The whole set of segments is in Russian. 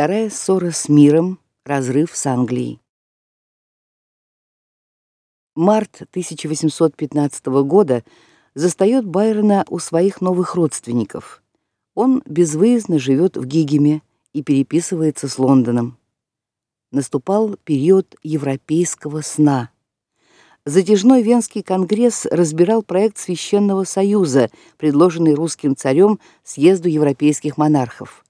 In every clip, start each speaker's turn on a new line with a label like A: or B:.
A: Вторая ссора с миром, разрыв с Англией. Март 1815 года застаёт Байрона у своих новых родственников. Он безвыездно живет в Гигеме и переписывается с Лондоном. Наступал период европейского сна. Затяжной Венский конгресс разбирал проект священного союза, предложенный русским царем съезду европейских монархов.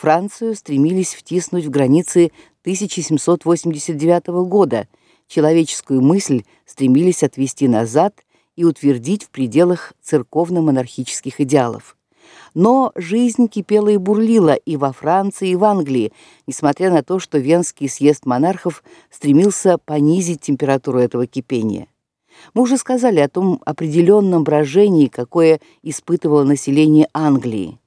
A: Францию стремились втиснуть в границы 1789 года. Человеческую мысль стремились отвести назад и утвердить в пределах церковно-монархических идеалов. Но жизнь кипела и бурлила и во Франции, и в Англии, несмотря на то, что Венский съезд монархов стремился понизить температуру этого кипения. Мы уже сказали о том определенном брожении, какое испытывало население Англии.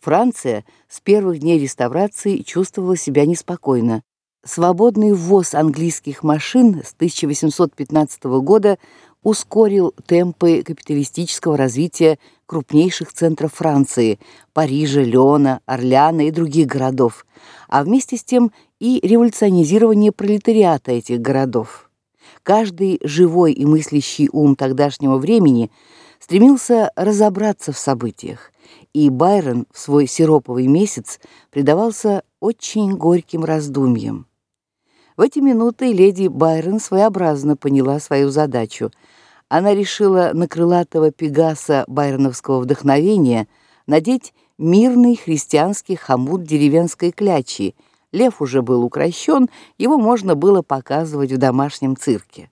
A: Франция с первых дней реставрации чувствовала себя неспокойно. Свободный ввоз английских машин с 1815 года ускорил темпы капиталистического развития крупнейших центров Франции: Парижа, Лиона, Орлеана и других городов, а вместе с тем и революционизирование пролетариата этих городов. Каждый живой и мыслящий ум тогдашнего времени стремился разобраться в событиях, и Байрон в свой сироповый месяц предавался очень горьким раздумьям. В эти минуты леди Байрон своеобразно поняла свою задачу. Она решила на крылатого пегаса байроновского вдохновения надеть мирный христианский хомут деревенской клячи. Лев уже был укращен, его можно было показывать в домашнем цирке.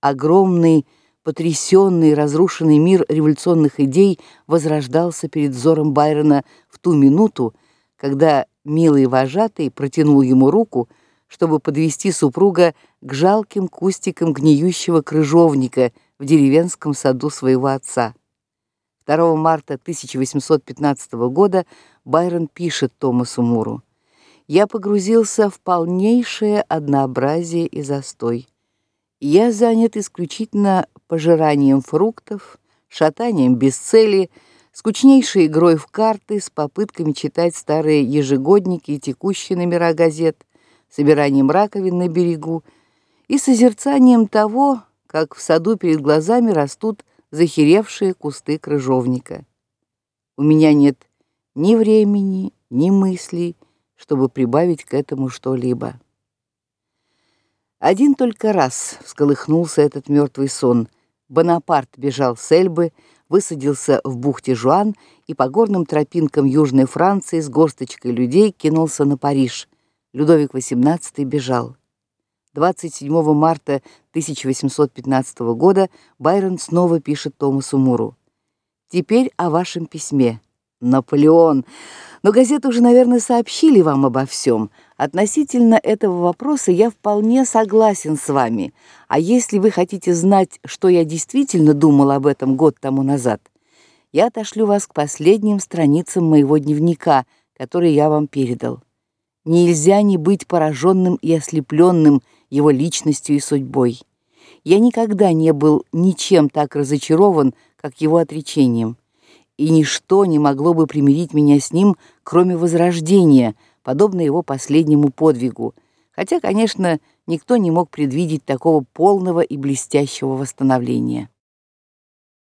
A: Огромный, потрясенный, разрушенный мир революционных идей возрождался перед взором Байрона в ту минуту, когда милый вожатый протянул ему руку, чтобы подвести супруга к жалким кустикам гниющего крыжовника в деревенском саду своего отца. 2 марта 1815 года Байрон пишет Томасу Муру: "Я погрузился в полнейшее однообразие и застой. Я занят исключительно пожиранием фруктов, шатанием без цели, скучнейшей игрой в карты с попытками читать старые ежегодники и текущие номера газет, собиранием раковин на берегу и созерцанием того, как в саду перед глазами растут захеревшие кусты крыжовника. У меня нет ни времени, ни мыслей, чтобы прибавить к этому что-либо. Один только раз всколыхнулся этот мертвый сон. Бонапарт бежал с Эльбы, высадился в бухте Жуан и по горным тропинкам Южной Франции с горсточкой людей кинулся на Париж. Людовик XVIII бежал. 27 марта 1815 года Байрон снова пишет Томасу Муру: "Теперь о вашем письме. Наполеон. Но газеты уже, наверное, сообщили вам обо всем. Относительно этого вопроса я вполне согласен с вами. А если вы хотите знать, что я действительно думал об этом год тому назад, я отошлю вас к последним страницам моего дневника, который я вам передал. Нельзя не быть пораженным и ослепленным его личностью и судьбой. Я никогда не был ничем так разочарован, как его отречением, и ничто не могло бы примирить меня с ним, кроме возрождения, подобно его последнему подвигу. Хотя, конечно, никто не мог предвидеть такого полного и блестящего восстановления.